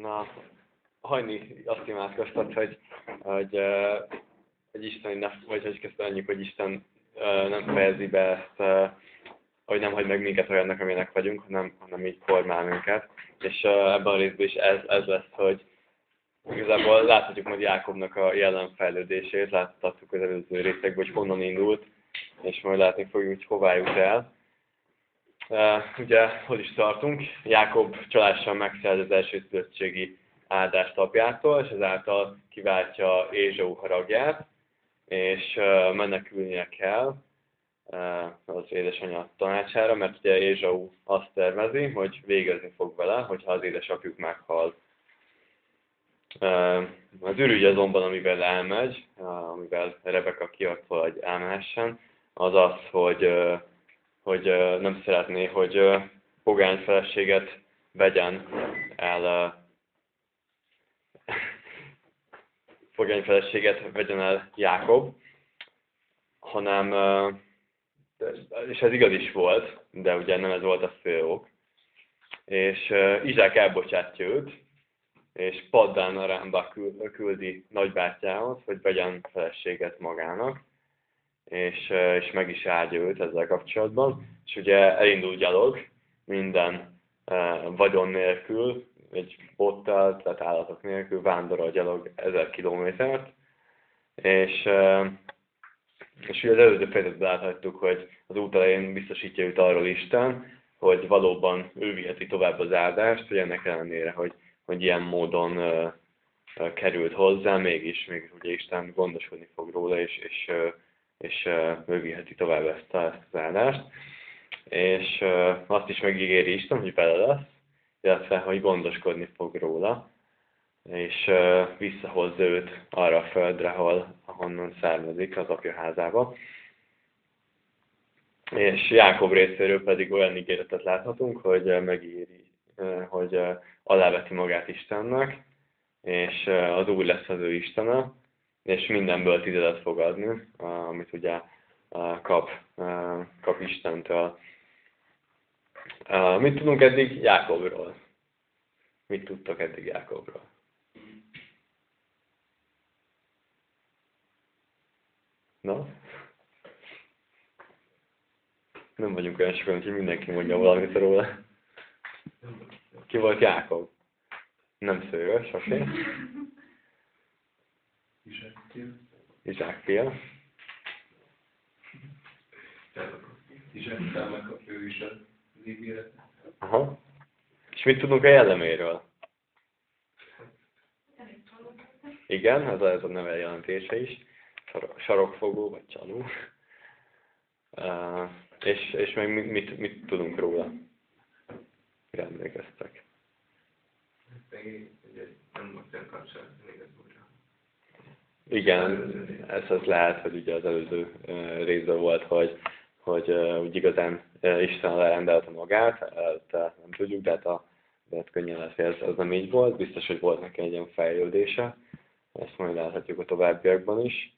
Na, hajni azt imádkoztat, hogy, hogy, hogy Isten, ne, vagy hogy annyi, hogy Isten nem fejezi be ezt, hogy nem hagy meg minket olyannak, amilyenek vagyunk, hanem, hanem így formál minket. És ebben a részben is ez, ez lesz, hogy igazából láthatjuk majd Jákobnak a jelenfejlődését, láthatjuk az előző részekben, hogy honnan indult, és majd látni fogjuk, hogy hová jut el. Uh, ugye, hol is tartunk? Jákob csalással megszerz az első szülöttségi áldást apjától, és ezáltal kiváltja Ézsau haragját, és uh, menekülnie kell uh, az édesanyja tanácsára, mert ugye Ézsau azt tervezi, hogy végezni fog vele, hogyha az édesapjuk meghal. Az ürügy azonban, amivel elmegy, amivel Rebeka kiadta, hogy elmehessen, az az, hogy hogy nem szeretné, hogy pogány feleséget vegyen el pogány feleséget vegyen el Jákob, hanem, és ez igaz is volt, de ugye nem ez volt a fő ok, és Izsák elbocsátja őt, és Paddán Arámba küldi nagybátyához, hogy vegyen feleséget magának, és, és meg is áldja őt ezzel kapcsolatban. És ugye elindul gyalog, minden vagyon nélkül, egy bottal, tehát állatok nélkül vándorol gyalog ezer kilométert, és, és ugye az előző fejezetben láthattuk, hogy az út elején biztosítja őt arról Isten, hogy valóban ő viheti tovább az áldást, hogy ennek ellenére, hogy, hogy ilyen módon került hozzá, mégis, mégis ugye Isten gondoskodni fog róla, és, és és ő viheti tovább ezt, a, ezt az áldást. És azt is megígéri Isten, hogy vele lesz, illetve hogy gondoskodni fog róla, és visszahozza őt arra a földre, ahol, ahonnan származik, az apja házába. És Jákob részéről pedig olyan ígéretet láthatunk, hogy megígéri, hogy aláveti magát Istennek, és az Úr lesz az ő Istene, és mindenből tizedet fog adni, amit ugye kap, kap Istentől. Mit tudunk eddig Jákobról? Mit tudtak eddig Jákobról? Na? Nem vagyunk olyan sokan, hogy mindenki mondja valamit róla. Ki volt Jákob? Nem szőrös, oké. Izsák fia. Izsák után megkapja ő is az ígéretet. Aha. És mit tudunk a jelleméről? Igen, ez a, ez a neve jelentése is. Sarokfogó, vagy csaló. Uh, és, és meg mit, mit, mit tudunk róla? Mire emlékeztek? Nem volt kapcsolat, még ez volt igen, ez az lehet, hogy ugye az előző részben volt, hogy, hogy úgy igazán Isten lerendelte magát, de nem tudjuk, de hát, a, de hát könnyen lesz, hogy ez, ez nem így volt. Biztos, hogy volt neki egy ilyen fejlődése, ezt majd láthatjuk a továbbiakban is.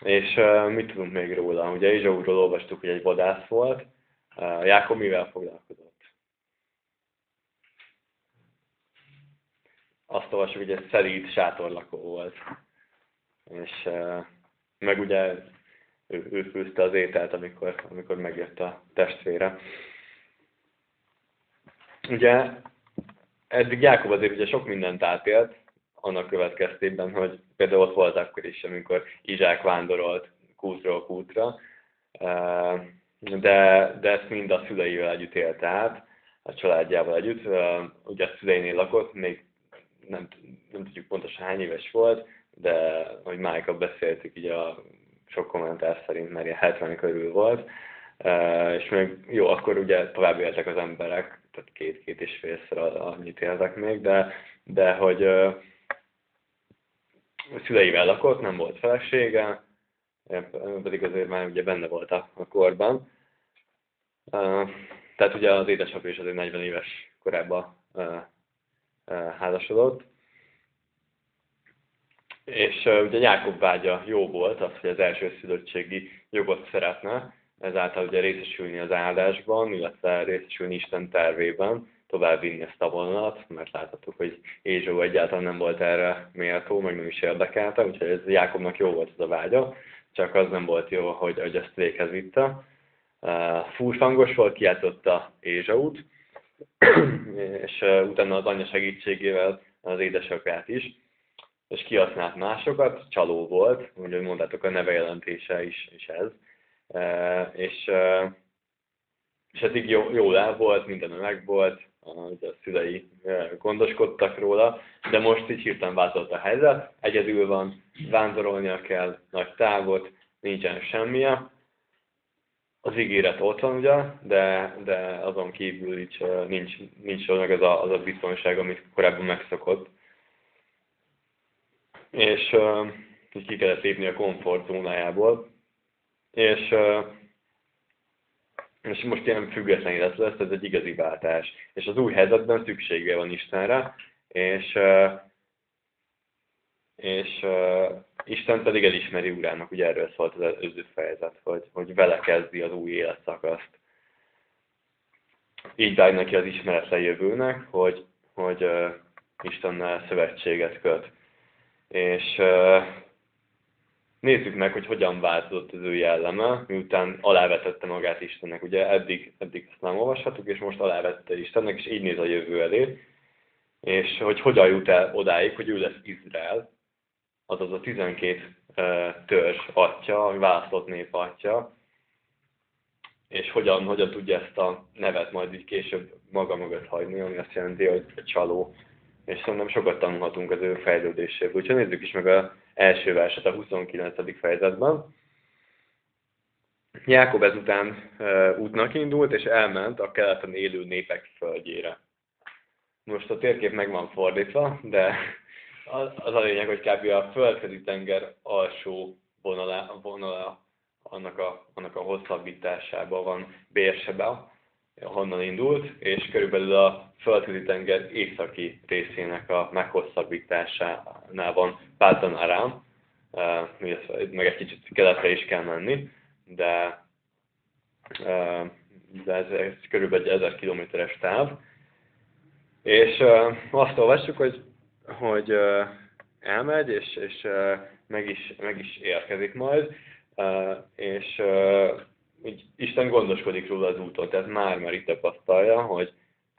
És uh, mit tudunk még róla? Ugye Izsaúról olvastuk, hogy egy vadász volt. Uh, Jákob mivel foglalkozott? Azt olvasjuk, hogy egy szelíd sátorlakó volt és meg ugye ő, ő főzte az ételt, amikor, amikor megjött a testvére. Ugye eddig Jákob azért ugye sok mindent átélt, annak következtében, hogy például ott volt akkor is, amikor Izsák vándorolt kútról kútra, de, de ezt mind a szüleivel együtt élte át, a családjával együtt. Ugye a szüleinél lakott, még nem, nem tudjuk pontosan hány éves volt, de hogy Michael beszéltük, így a sok kommentár szerint már ilyen 70 körül volt, és még jó, akkor ugye tovább éltek az emberek, tehát két-két és félszer annyit éltek még, de, de hogy a szüleivel lakott, nem volt felesége, pedig azért már ugye benne volt a, a korban. Tehát ugye az édesapja is azért 40 éves korában házasodott, és ugye Jákob vágya jó volt, az, hogy az első szülöttségi jogot szeretne, ezáltal ugye részesülni az áldásban, illetve részesülni Isten tervében, tovább vinni ezt a vonalat, mert láthattuk, hogy Ézsó egyáltalán nem volt erre méltó, meg nem is érdekelte, úgyhogy ez Jákobnak jó volt ez a vágya, csak az nem volt jó, hogy, hogy ezt véghez vitte. Uh, fúrfangos volt, kiáltotta Ézsaut, és uh, utána az anyja segítségével az édesapját is, és kihasznált másokat, csaló volt, úgy mondtátok, a neve jelentése is, is ez. Uh, és, uh, és eddig jó, jól el volt, minden meg volt, a szülei gondoskodtak róla, de most így hirtelen változott a helyzet, egyedül van, vándorolnia kell nagy távot, nincsen semmije. Az ígéret ott van ugye, de, de azon kívül így nincs, nincs meg az a, az a biztonság, amit korábban megszokott. És így ki kellett lépni a komfortzónájából. És és most ilyen független élet lesz, ez egy igazi váltás. És az új helyzetben szüksége van Istenre, és, és Isten pedig elismeri urának, ugye erről szólt az előző fejezet, hogy, hogy vele kezdi az új életszakaszt. Így vágy neki az ismeretlen jövőnek, hogy, hogy uh, Istennel szövetséget köt. És nézzük meg, hogy hogyan változott az ő jelleme, miután alávetette magát Istennek. Ugye eddig, eddig ezt nem olvashatjuk, és most alávette Istennek, és így néz a jövő elé. És hogy hogyan jut el odáig, hogy ő lesz Izrael, azaz a 12 törzs atya, a választott nép atya, és hogyan, hogyan tudja ezt a nevet majd így később maga mögött hagyni, ami azt jelenti, hogy csaló. És szerintem sokat tanulhatunk az ő fejlődéséből. Úgyhogy nézzük is meg a első verset a 29. fejezetben. Jákob ezután útnak indult, és elment a keleten élő népek földjére. Most a térkép meg van fordítva, de az, az a lényeg, hogy kb. a földközi tenger alsó vonala, vonala annak a, annak a hosszabbításában van Bérsebe, honnan indult, és körülbelül a földközi tenger északi részének a meghosszabbításánál van Pátan Arám, meg egy kicsit keletre is kell menni, de, de ez, ez körülbelül egy 1000 kilométeres táv. És azt olvassuk, hogy, hogy elmegy, és, és meg, is, meg is érkezik majd, és így Isten gondoskodik róla az úton, tehát már már itt tapasztalja, hogy,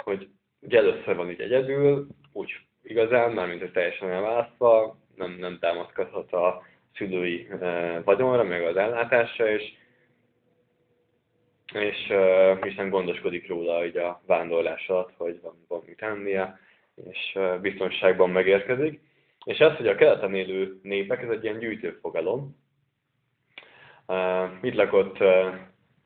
hogy ugye először van így egyedül, úgy igazán, mármint hogy teljesen elválasztva, nem, nem támaszkodhat a szülői e, vagyonra, meg az ellátásra, és, és e, Isten gondoskodik róla így a vándorlás alatt, hogy van, van mit tennie, és e, biztonságban megérkezik. És ez, hogy a keleten élő népek, ez egy ilyen gyűjtőfogalom. Uh, itt lakott uh,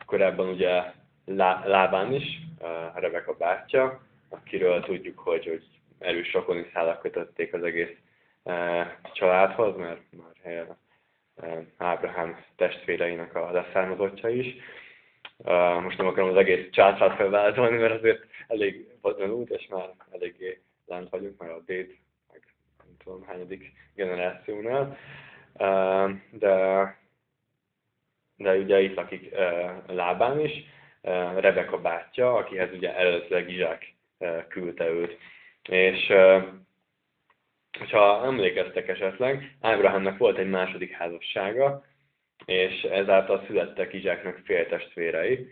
korábban ugye Lábán is, uh, Rebeka bátyja, akiről tudjuk, hogy, hogy erős rokoni szálak kötötték az egész uh, családhoz, mert már uh, Ábrahám testvéreinek a leszármazottja is. Uh, most nem akarom az egész császát felváltani, mert azért elég bonyolult, és már eléggé lent vagyunk, már a déd, meg nem tudom hányadik generációnál. Uh, de de ugye itt lakik Lábán is, Rebeka bátyja, akihez ugye eredetileg Izsák küldte őt. És ha emlékeztek esetleg, Ábrahámnak volt egy második házassága, és ezáltal születtek Izsáknak féltestvérei,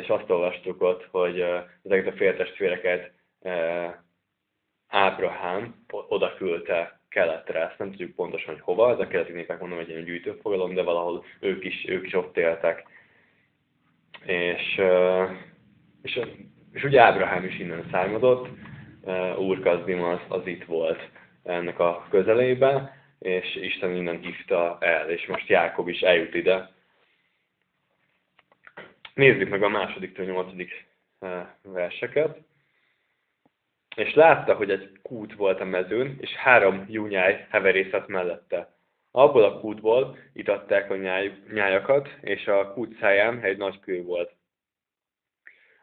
és azt olvastuk ott, hogy ezeket a féltestvéreket Ábrahám oda küldte keletre, ezt nem tudjuk pontosan, hogy hova, ez a keleti népek mondom egy ilyen gyűjtőfogalom, de valahol ők is, ők is ott éltek. És, és, és ugye Ábrahám is innen származott, Úr Kazdim az, az itt volt ennek a közelében, és Isten innen hívta el, és most Jákob is eljut ide. Nézzük meg a második a nyolcadik verseket és látta, hogy egy kút volt a mezőn, és három júnyáj heverészet mellette. Abból a kútból itatták a nyáj, nyájakat, és a kút száján egy nagy kő volt.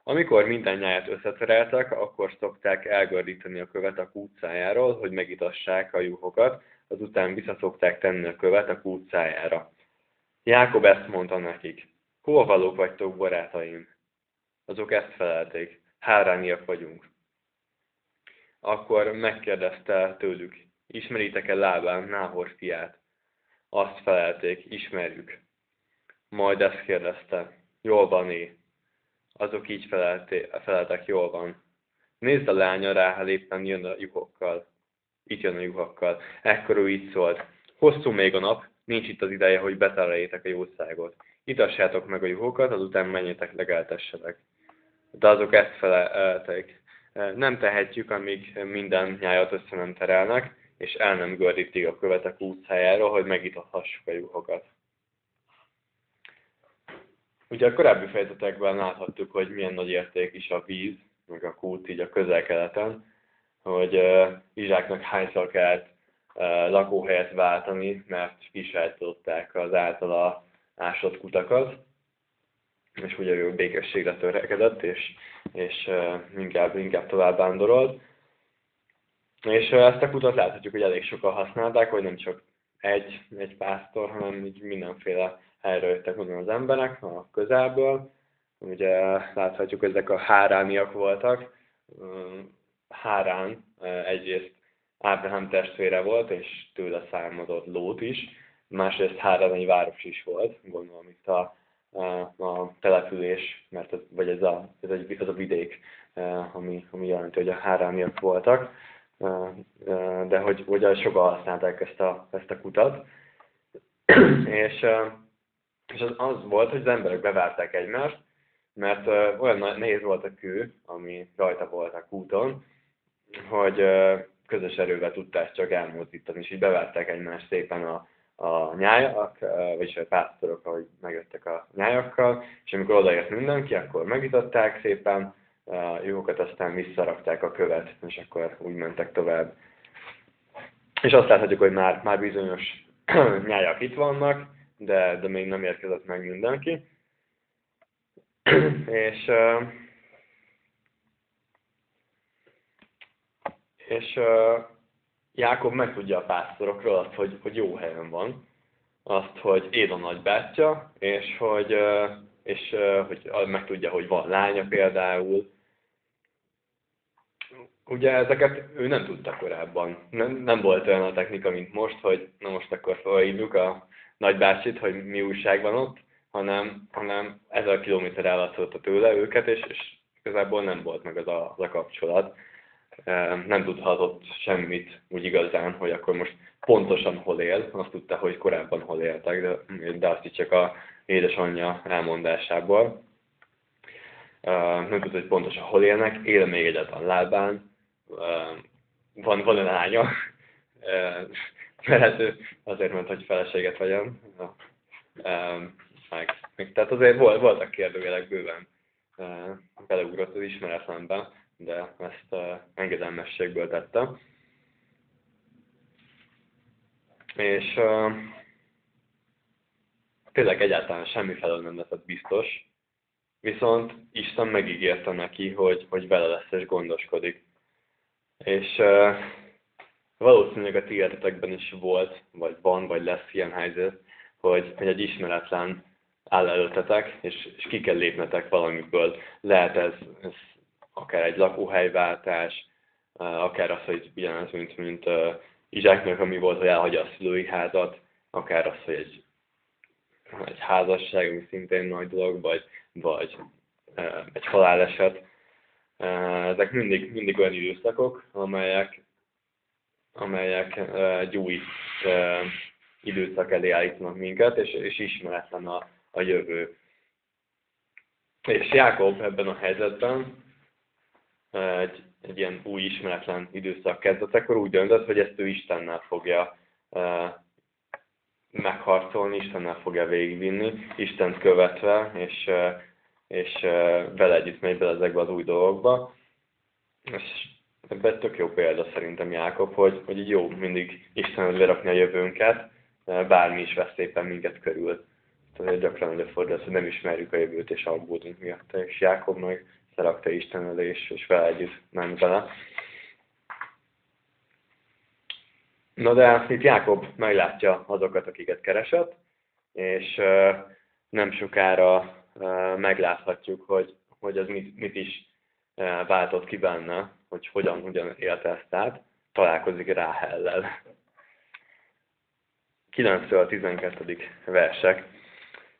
Amikor minden nyáját összetereltek, akkor szokták elgördíteni a követ a kút szájáról, hogy megitassák a juhokat, azután visszaszokták tenni a követ a kút szájára. Jákob ezt mondta nekik. Hova valók vagytok, barátaim? Azok ezt felelték. Hárániak vagyunk. Akkor megkérdezte tőlük, ismeritek-e Lábán, Náhor fiát? Azt felelték, ismerjük. Majd ezt kérdezte, jól van é. Azok így felelté, feleltek, jól van. Nézd a lánya, Ráhel éppen jön a juhokkal. Itt jön a juhokkal. Ekkor ő így szólt, hosszú még a nap, nincs itt az ideje, hogy betereljétek a jószágot. Itassátok meg a juhokat, azután menjetek legeltessetek. De azok ezt felelték. Nem tehetjük, amíg minden nyájat össze nem terelnek, és el nem gördítik a követek útszájáról, hogy megíthassuk a juhokat. Ugye a korábbi fejezetekben láthattuk, hogy milyen nagy érték is a víz, meg a kút így a közel-keleten, hogy uh, Izsáknak hányszor kellett uh, lakóhelyet váltani, mert kisajtották az általa ásott kutakat, és ugye ő békességre törekedett, és, és inkább, inkább tovább vándorolt. És ezt a kutat láthatjuk, hogy elég sokan használták, hogy nem csak egy, egy pásztor, hanem így mindenféle helyről jöttek az emberek a közelből. Ugye láthatjuk, hogy ezek a hárániak voltak. Hárán egyrészt Ábrahám testvére volt, és tőle származott Lót is. Másrészt Hárán egy város is volt, gondolom itt a, a, település, mert ez, vagy ez a, ez egy, az a vidék, ami, ami jelenti, hogy a hárániak voltak. De hogy, hogy sokan használták ezt a, ezt a kutat. és és az, az volt, hogy az emberek bevárták egymást, mert olyan nehéz volt a kő, ami rajta volt a kúton, hogy közös erővel tudták csak elmozdítani, és így bevárták egymást szépen a, a nyájak, uh, vagyis a pásztorok, ahogy megjöttek a nyájakkal, és amikor odaért mindenki, akkor megítatták szépen, uh, juhokat aztán visszarakták a követ, és akkor úgy mentek tovább. És azt láthatjuk, hogy már, már bizonyos nyájak itt vannak, de, de még nem érkezett meg mindenki. és és Jákob megtudja a pásztorokról azt, hogy, hogy jó helyen van, azt, hogy Éd a nagybátyja, és hogy, és hogy megtudja, hogy van lánya például. Ugye ezeket ő nem tudta korábban. Nem, nem volt olyan a technika, mint most, hogy na most akkor felhívjuk a nagybácsit, hogy mi újság van ott, hanem, hanem ezer kilométer ellátotta tőle őket, és, és igazából nem volt meg az a, az a kapcsolat. Nem tudhatott semmit úgy igazán, hogy akkor most pontosan hol él. Azt tudta, hogy korábban hol éltek, de, de azt is csak a édesanyja elmondásából. Nem tudta, hogy pontosan hol élnek, él még egyáltalán lábán, van, van egy lánya, mert azért ment, hogy feleséget vegyem. Meg, tehát azért volt, voltak kérdőjelek bőven beleugrott az ismeretlenbe, de ezt engedelmességből tette. És uh, tényleg egyáltalán semmi felől nem lett biztos, viszont Isten megígérte neki, hogy, hogy vele lesz és gondoskodik. És uh, valószínűleg a ti életetekben is volt, vagy van, vagy lesz ilyen helyzet, hogy, hogy egy ismeretlen áll előttetek, és, és ki kell lépnetek valamiből. Lehet ez, ez akár egy lakóhelyváltás, akár az, hogy ugyanaz, mint, mint uh, Izsáknak, ami volt, hogy elhagyja a szülői házat, akár az, hogy egy, egy házasság, ami szintén nagy dolog, vagy, vagy uh, egy haláleset. Ezek mindig, mindig olyan időszakok, amelyek amelyek egy új időszak elé állítanak minket, és, és ismeretlen a, a jövő. És Jákob ebben a helyzetben egy, egy ilyen új ismeretlen időszak kezdetekor úgy döntött, hogy ezt ő Istennel fogja megharcolni, Istennel fogja végigvinni, Istent követve, és, és vele együtt megy bele ezekbe az új dolgokba. És Ebben tök jó példa szerintem Jákob, hogy, hogy jó mindig Istenhez lerakni a jövőnket, bármi is vesz szépen minket körül. Tehát gyakran előfordul hogy nem ismerjük a jövőt és aggódunk miatt. És Jákob meg lerakta Isten elé, és, és vele együtt ment bele. Na de itt Jákob meglátja azokat, akiket keresett, és nem sokára megláthatjuk, hogy, hogy az mit, mit is váltott ki benne, hogy hogyan, hogyan élte ezt át, találkozik Ráhellel. 9 12. versek.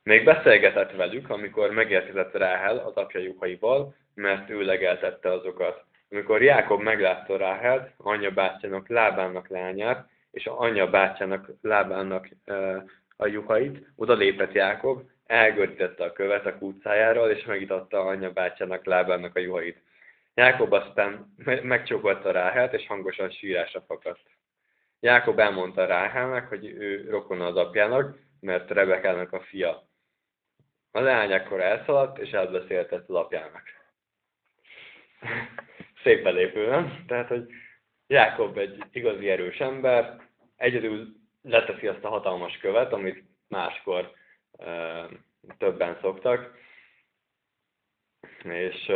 Még beszélgetett velük, amikor megérkezett Ráhel az apja juhaival, mert ő legeltette azokat. Amikor Jákob meglátta Ráhelt, anyja bátyjának Lábának lányát, és a anyja bátyjának Lábának e, a juhait, oda lépett Jákob, elgördítette a követ a kútszájáról, és megitatta anyja bátyjának Lábának a juhait. Jákob aztán megcsókolta Ráhelt, és hangosan sírásra fakadt. Jákob elmondta Ráhelnek, hogy ő rokona az apjának, mert Rebekának a fia. A leány akkor elszaladt, és elbeszéltett az apjának. Szép belépő, nem? Tehát, hogy Jákob egy igazi erős ember, egyedül leteszi azt a hatalmas követ, amit máskor e, többen szoktak, és e,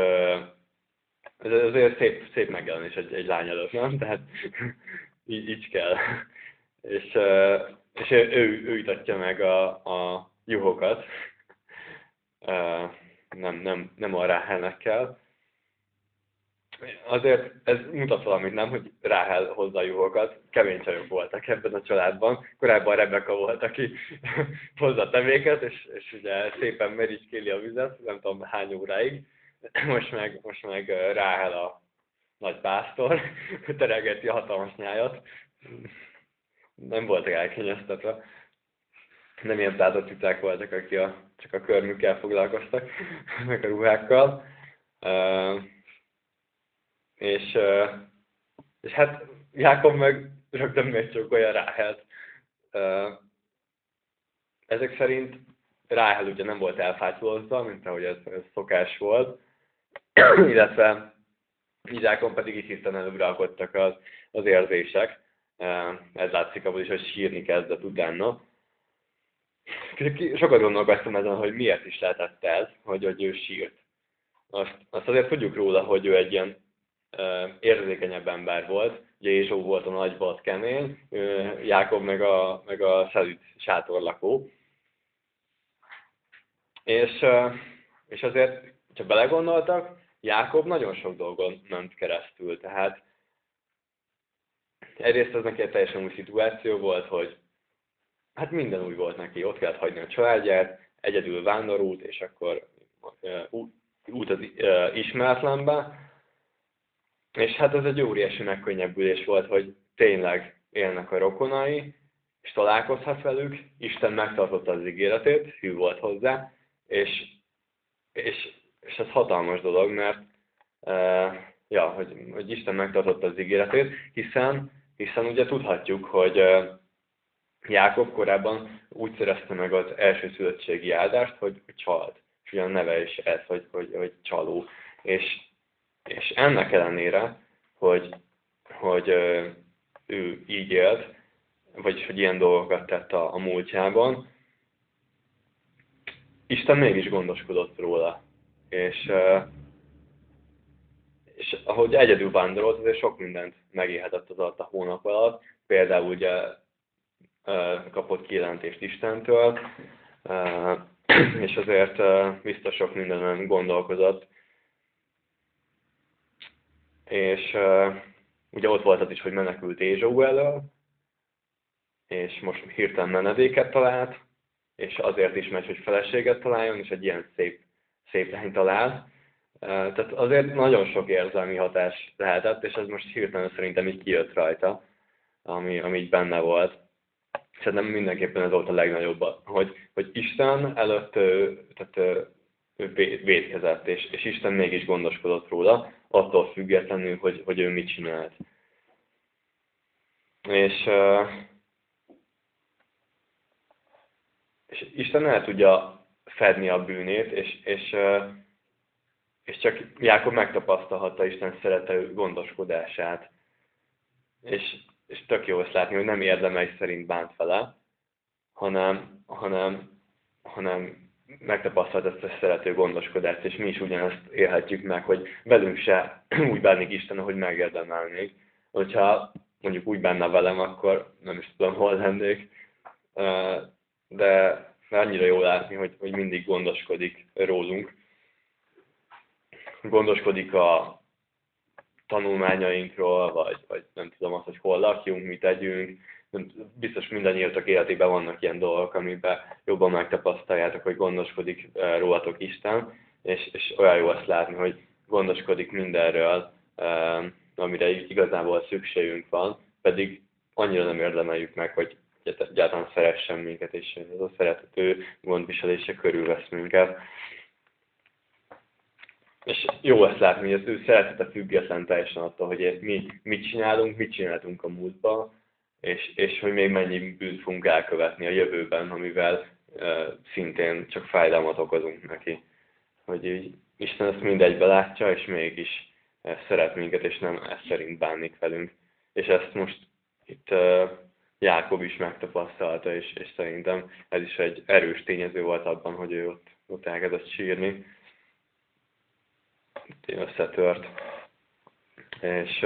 ez azért szép, szép megjelenés egy, egy lány előtt, nem? Tehát így, így kell. És, és ő, ő, itatja meg a, a juhokat, nem, nem, nem a Ráhelnek kell. Azért ez mutat valamit, nem, hogy Ráhel hozza a juhokat. Kemény csajok voltak ebben a családban. Korábban Rebecca volt, aki hozza a tevéket, és, és ugye szépen mericskéli a vizet, nem tudom hány óráig most meg, most meg Ráhel a nagy pásztor, teregeti a hatalmas nyájat. Nem voltak elkényeztetve. Nem ilyen tátott citák voltak, akik a, csak a körmükkel foglalkoztak, meg a ruhákkal. Uh, és, és hát Jákob meg rögtön megcsókolja Ráhelt. Ezek szerint Ráhel ugye nem volt elfátyolozva, mint ahogy ez, ez szokás volt, illetve Izákon pedig itt hirtelen előralkodtak az, az érzések. Ez látszik abból is, hogy sírni kezdett utána. Sokat gondolkoztam ezen, hogy miért is lehetett ez, hogy, hogy ő sírt. Azt, azt azért tudjuk róla, hogy ő egy ilyen érzékenyebb ember volt. Ugye Ézsó volt a nagy vad kemény, Jákob meg a, meg a szelüt sátorlakó. És, és azért, ha belegondoltak, Jákob nagyon sok dolgon ment keresztül, tehát egyrészt ez neki egy teljesen új szituáció volt, hogy hát minden új volt neki, ott kellett hagyni a családját, egyedül vándorult, és akkor út az ismeretlenbe, és hát ez egy óriási megkönnyebbülés volt, hogy tényleg élnek a rokonai, és találkozhat velük, Isten megtartotta az ígéretét, hű volt hozzá, és, és és ez hatalmas dolog, mert uh, ja, hogy, hogy Isten megtartotta az ígéretét, hiszen, hiszen ugye tudhatjuk, hogy uh, Jákob korábban úgy szerezte meg az első szülöttségi áldást, hogy, csalt. És ugyan neve is ez, hogy, hogy, hogy csaló. És, és ennek ellenére, hogy, hogy ő így élt, vagyis hogy ilyen dolgokat tett a, a múltjában, Isten mégis gondoskodott róla és, és ahogy egyedül vándorolt, azért sok mindent megélhetett az alatt a hónap alatt. Például ugye kapott kijelentést Istentől, és azért biztos sok mindenen gondolkozott. És ugye ott volt az is, hogy menekült Ézsó elől, és most hirtelen menedéket talált, és azért is megy, hogy feleséget találjon, és egy ilyen szép szép lány talál. Tehát azért nagyon sok érzelmi hatás lehetett, és ez most hirtelen szerintem így kijött rajta, ami, ami így benne volt. Szerintem mindenképpen ez volt a legnagyobb, hogy, hogy Isten előtt tehát, ő védkezett, és, és Isten mégis gondoskodott róla, attól függetlenül, hogy, hogy ő mit csinált. És, és Isten el tudja fedni a bűnét, és, és, és csak Jákob megtapasztalhatta Isten szerető gondoskodását. És, és tök jó ezt látni, hogy nem érdemei szerint bánt vele, hanem, hanem, hanem megtapasztalt ezt a szerető gondoskodást, és mi is ugyanezt élhetjük meg, hogy velünk se úgy bánik Isten, hogy megérdemelnék. Hogyha mondjuk úgy bánna velem, akkor nem is tudom, hol lennék. De annyira jó látni, hogy, hogy mindig gondoskodik rólunk. gondoskodik a tanulmányainkról, vagy, vagy nem tudom azt, hogy hol lakjunk, mit tegyünk. Biztos mindannyiatok életében vannak ilyen dolgok, amiben jobban megtapasztaljátok, hogy gondoskodik rólatok Isten, és, és olyan jó azt látni, hogy gondoskodik mindenről, amire igazából szükségünk van, pedig annyira nem érdemeljük meg, hogy egyáltalán szeressen minket, és ez a szeretető gondviselése körülvesz minket. És jó ezt látni, hogy az ő szeretete független teljesen attól, hogy mi mit csinálunk, mit csináltunk a múltban, és, és hogy még mennyi bűnt fogunk elkövetni a jövőben, amivel uh, szintén csak fájdalmat okozunk neki. Hogy így Isten ezt mindegybe látja, és mégis szeret minket, és nem ezt szerint bánik velünk. És ezt most itt uh, Jákob is megtapasztalta, és, és szerintem ez is egy erős tényező volt abban, hogy ő ott, ott elkezdett sírni. Itt összetört. És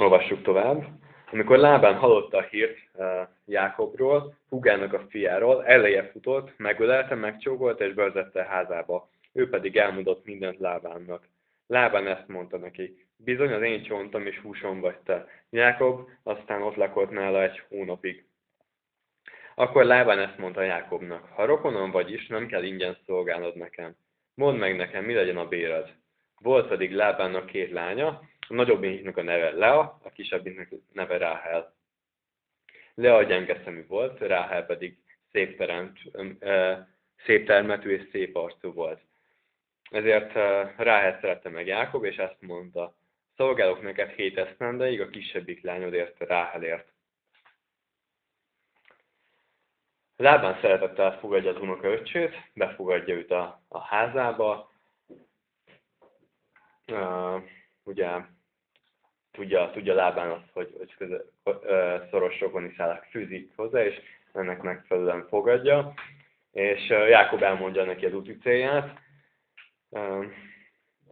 uh, olvassuk tovább. Amikor Lábán hallotta a hírt uh, Jákobról, Hugának a fiáról, eleje futott, megölelte, megcsókolt és bevezette házába. Ő pedig elmondott mindent Lábánnak. Lábán ezt mondta neki, bizony az én csontom és húsom vagy te. Jákob aztán ott lakott nála egy hónapig. Akkor Lábán ezt mondta Jákobnak, ha rokonom vagy is, nem kell ingyen szolgálnod nekem. Mondd meg nekem, mi legyen a béred. Volt pedig Lábánnak két lánya, a nagyobbiknek a neve Lea, a kisebbiknek neve Ráhel. Lea gyenge szemű volt, Ráhel pedig szép, teremt, szép termetű és szép arcú volt. Ezért Ráhel szerette meg Jákob, és ezt mondta, szolgálok neked hét esztendeig a kisebbik lányodért, Ráhelért. Lábán szeretettel fogadja az unoka öcsét, befogadja őt a, a házába. Uh, ugye tudja, tudja Lábán azt, hogy, hogy köze, uh, szoros rokoni szálak fűzik hozzá, és ennek megfelelően fogadja. És Jákob elmondja neki az úti célját,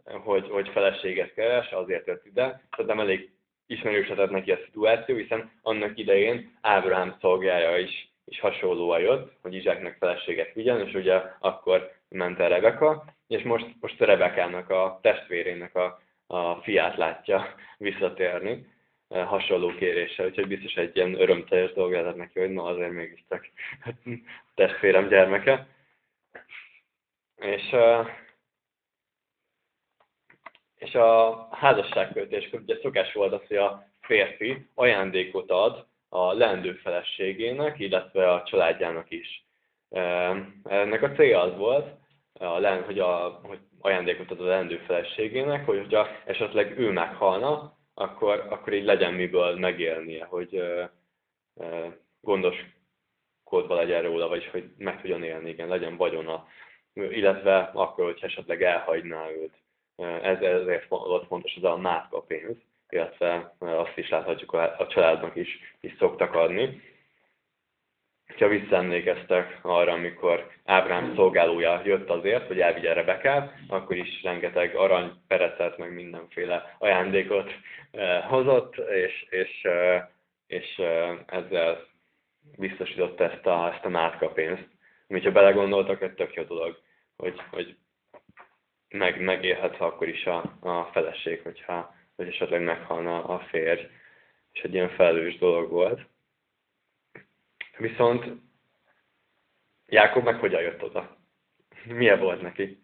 hogy, hogy feleséget keres, azért jött ide. Szerintem elég ismerősödett neki a szituáció, hiszen annak idején Ábrahám szolgája is és hasonlóan jött, hogy Izsáknak feleséget vigyen, és ugye akkor ment el Rebeka, és most, most Rebekának, a testvérének a, a fiát látja visszatérni e, hasonló kéréssel, úgyhogy biztos egy ilyen örömteljes dolog lehet neki, hogy na azért mégiscsak testvérem gyermeke. És, e, és a házasságkötéskor ugye szokás volt az, hogy a férfi ajándékot ad a leendő feleségének, illetve a családjának is. Ennek a célja az volt, hogy, a, hogy ajándékot ad a leendő feleségének, hogy hogyha esetleg ő meghalna, akkor, akkor így legyen miből megélnie, hogy gondoskodva legyen róla, vagy hogy meg tudjon élni, igen, legyen vagyona, illetve akkor, hogy esetleg elhagyná őt. Ez, ezért volt fontos az a mátka pénz illetve azt is láthatjuk, a családnak is, is szoktak adni. Ha visszaemlékeztek arra, amikor Ábrám szolgálója jött azért, hogy elvigye Rebekát, akkor is rengeteg arany, perecet, meg mindenféle ajándékot eh, hozott, és, és, eh, és eh, ezzel biztosította ezt a, ezt a mátka pénzt. Amit ha belegondoltak, egy tök jó dolog, hogy, hogy meg, megélhet akkor is a, a feleség, hogyha hogy esetleg meghalna a férj, és egy ilyen felelős dolog volt. Viszont Jákob meg hogyan jött oda? Milyen volt neki?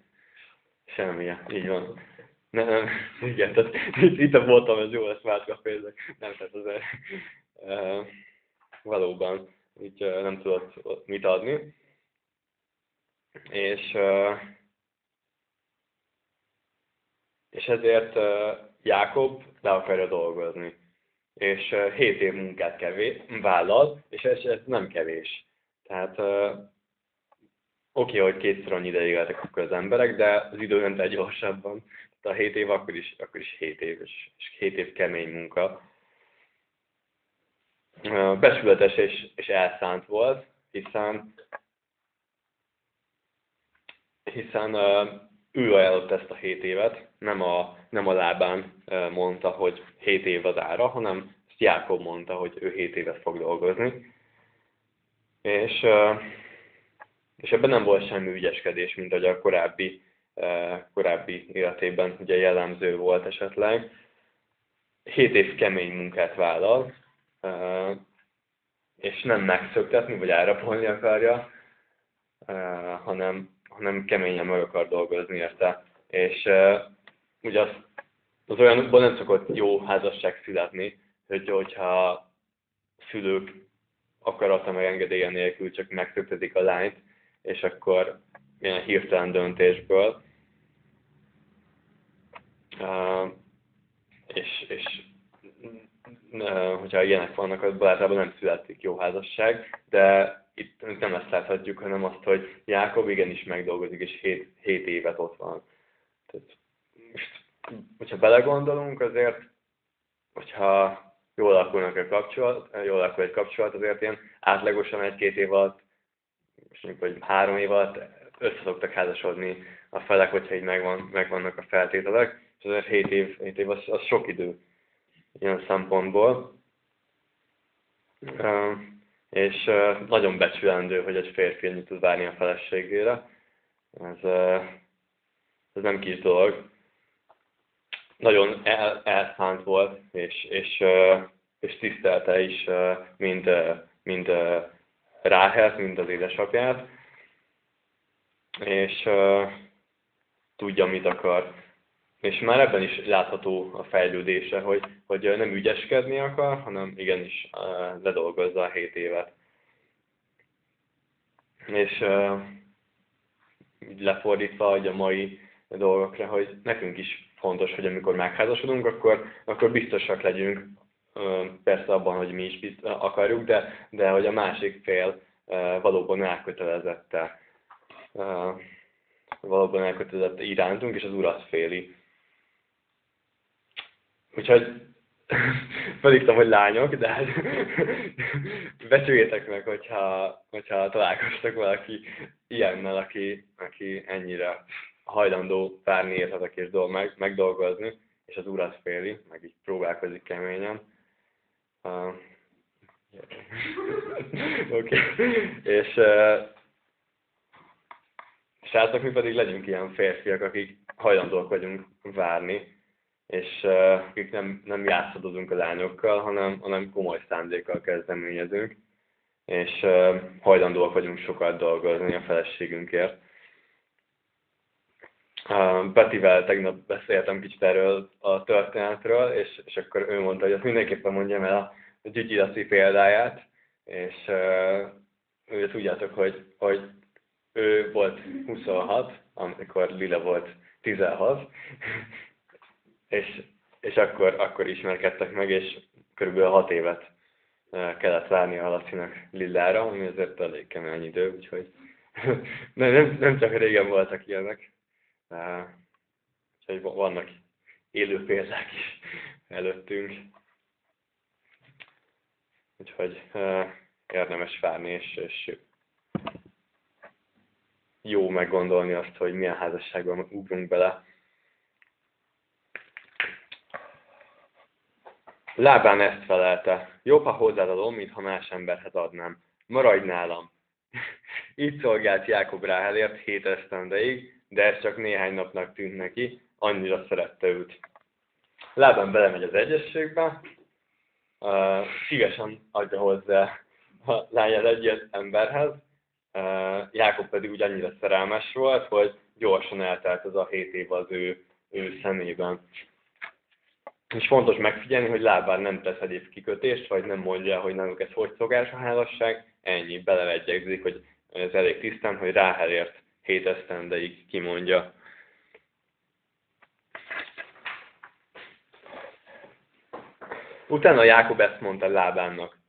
Semmilyen, így van. Nem, nem, igen, tehát itt, itt voltam, ez jó lesz a pénzek. Nem, tehát azért e, valóban így e, nem tudott mit adni. És, e, és ezért e, Jákob le akarja dolgozni. És 7 év munkát kevés, vállal, és ez, ez nem kevés. Tehát oké, hogy kétszer annyi ideig éltek akkor az emberek, de az idő ment egy gyorsabban. Tehát a 7 év akkor is, akkor is 7 év, és, és 7 év kemény munka. Besületes és, és elszánt volt, hiszen hiszen ő ajánlott ezt a 7 évet, nem a, nem a lábán mondta, hogy 7 év az ára, hanem ezt Jákob mondta, hogy ő 7 évet fog dolgozni. És, és ebben nem volt semmi ügyeskedés, mint ahogy a korábbi korábbi életében ugye jellemző volt esetleg. Hét év kemény munkát vállal, és nem megszöktetni, vagy árapolni akarja, hanem, hanem keményen meg akar dolgozni érte. És ugye az, az olyanokban nem szokott jó házasság születni, hogy hogyha szülők akarata meg engedélye nélkül csak megszöktetik a lányt, és akkor ilyen hirtelen döntésből. Uh, és, és uh, hogyha ilyenek vannak, az általában nem születik jó házasság, de itt nem ezt láthatjuk, hanem azt, hogy Jákob igenis megdolgozik, és 7, 7 évet ott van. Tehát, hogyha belegondolunk, azért, hogyha jól alakulnak a kapcsolat, jól alakul egy kapcsolat, azért ilyen átlagosan egy-két év alatt, és mondjuk, hogy három év alatt össze szoktak házasodni a felek, hogyha így megvan, megvannak a feltételek, és azért 7 év, 7 év az, az sok idő ilyen szempontból. Uh, és uh, nagyon becsülendő, hogy egy férfi tud várni a feleségére. Ez, uh, ez nem kis dolog nagyon el, elszánt volt, és, és, és tisztelte is mind, mind Ráhelt, mind az édesapját, és tudja, mit akar. És már ebben is látható a fejlődése, hogy, hogy nem ügyeskedni akar, hanem igenis ledolgozza a 7 évet. És lefordítva a mai dolgokra, hogy nekünk is fontos, hogy amikor megházasodunk, akkor, akkor biztosak legyünk, persze abban, hogy mi is akarjuk, de, de hogy a másik fél valóban elkötelezette, valóban elkötelezett irántunk, és az urat féli. Úgyhogy felírtam, hogy lányok, de hát becsüljétek meg, hogyha, hogyha találkoztak valaki ilyennel, aki, aki ennyire hajlandó pár értetek és dolg, meg, megdolgozni, és az urat féli, meg így próbálkozik keményen. Uh, Oké. És uh, srácok, mi pedig legyünk ilyen férfiak, akik hajlandóak vagyunk várni, és uh, akik nem, nem játszadozunk a lányokkal, hanem, hanem komoly szándékkal kezdeményezünk, és uh, hajlandóak vagyunk sokat dolgozni a feleségünkért. Petivel tegnap beszéltem kicsit erről a történetről, és, és akkor ő mondta, hogy azt mindenképpen mondjam el a, a Laci példáját, és uh, ugye tudjátok, hogy, hogy ő volt 26, amikor Lila volt 16, és, és akkor, akkor ismerkedtek meg, és körülbelül 6 évet kellett várni a Lacinak Lillára, ami azért elég kemény idő, úgyhogy nem, nem csak régen voltak ilyenek. Úgyhogy vannak élő példák is előttünk. Úgyhogy érdemes várni, és, és jó meggondolni azt, hogy milyen házasságban ugrunk bele. Lábán ezt felelte. Jobb, ha hozzád adom, mint ha más emberhez adnám. Maradj nálam. Így szolgált Jákob Ráhelért hét esztendeig, de ez csak néhány napnak tűnt neki, annyira szerette őt. Lában belemegy az egyességbe, uh, szívesen adja hozzá a lányát egy emberhez, uh, Jákob pedig úgy annyira szerelmes volt, hogy gyorsan eltelt az a hét év az ő, ő szemében. És fontos megfigyelni, hogy Lábán nem tesz egyéb kikötést, vagy nem mondja, hogy náluk ez hogy szolgás a házasság, ennyi, belevegyegzik, hogy ez elég tisztán, hogy Ráhelért hét esztendeig kimondja. Utána Jákob ezt mondta Lábánnak,